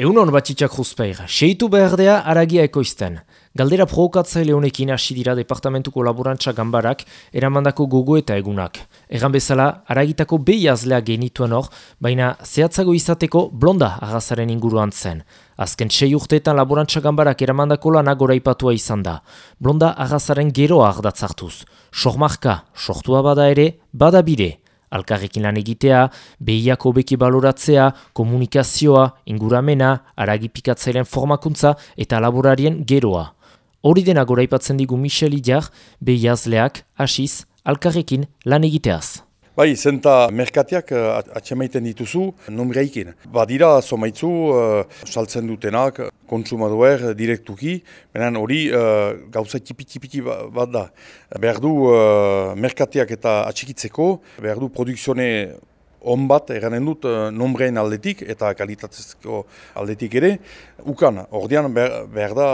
Egun hon batxitxak juzpeir, seitu behardea aragia ekoizten. Galdera provokatzaile honekin hasi dira departamentuko laborantza gambarak eramandako gogo eta egunak. Egan bezala, aragitako behi azlea genituen hor, baina zehatzago izateko blonda agazaren inguruan zen. Azken sei urteetan laborantza gambarak eramandako lanak goraipatua izan da. Blonda agazaren geroa ardatzartuz. Sormarka, sortua bada ere, bada bire alkarrekin lan egitea, behiako beki baloratzea, komunikazioa, inguramena, aragipikatzailean formakuntza eta laborarien geroa. Hori dena gora ipatzen digu Michel Idiar, behiazleak, asiz, alkarrekin lan egiteaz. Bai, zenta merkatiak uh, atxemaiten dituzu nomreikin. Badira, somaitzu, uh, saltzen dutenak, kontsumadoer direktuki, benen hori uh, gauza tipi-tipiki ba, bat da. Behar du uh, merkatiak eta atxikitzeko, behar du produkzione on bat eranen dut nombrein aldetik eta kalitatezko aldetik ere. Ukan, ordean behar da,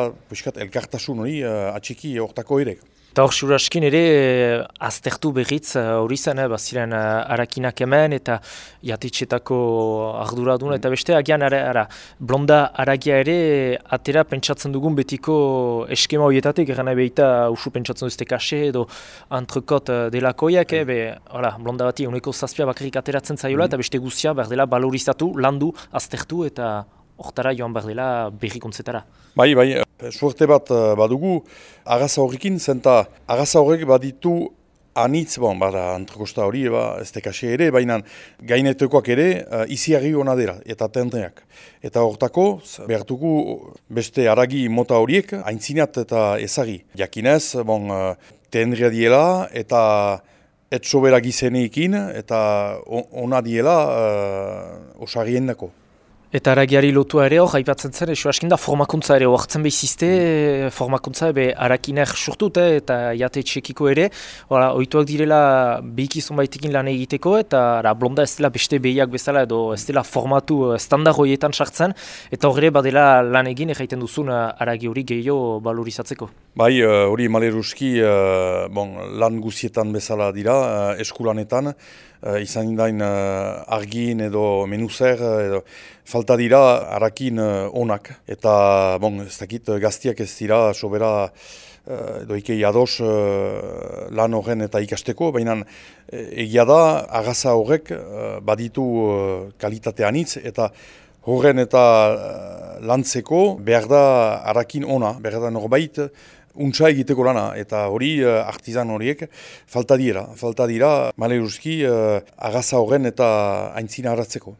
elkartasun hori uh, atxiki hortako ere. Eta hor suraskin ere eh, aztertu behitz eh, hori zen, eh, baziren harakinak hemen eta jatitxetako arduradun eta beste agian ara, ara, blonda aragia ere atera pentsatzen dugun betiko eskema horietatik egan behita usu pentsatzen duzte kase edo antrekot delakoiak, mm. be, hala, blonda bati uneko zazpia bakarrik ateratzen zaiola mm. eta beste guzia behar dela balorizatu, landu, aztertu eta hortara joan behar dela berrikuntzetara. Bai, bai, suerte bat eh, badugu, agaza horrekin, zenta agaza horrek baditu anitz, bon, bada, antrekosta hori, eba, ez tekase ere, baina gainetekoak ere, uh, iziarri hona dira, eta tentreak. Eta hortako, behartuko beste aragi mota horiek, haintzinat eta ezari. Jakinez, bon, uh, tendria diela, eta etxobera gizeneekin, eta ona diela uh, osarien dako. Eta aragiari lotua ere hor, haipatzen zen, esu askin da formakuntza ere, oartzen behizizte, mm. formakuntza ebe harakinak surtut, eh, eta jate txekiko ere, ora, oituak direla behikizun baitekin lan egiteko, eta ara, blonda ez dela beste behiak bezala, edo ez dela formatu eh, standar horietan sartzen, eta horre badela lan egin, egiten duzun eh, aragi hori gehiago balorizatzeko. Bai, hori uh, maleruski uh, bon, lan guzietan bezala dira, uh, eskulanetan, izan dain argin edo menuzer, edo falta dira harakin onak. Eta bon, ez dakit gaztiak ez dira sobera edo ikei ados lan horren eta ikasteko, baina egia da agaza horrek baditu uh, kalitate anitz eta horren eta lantzeko behar da harakin ona, behar da norbait untsa egiteko lana, eta hori uh, artizan horiek falta dira, falta dira, male uh, agaza horren eta aintzina harratzeko.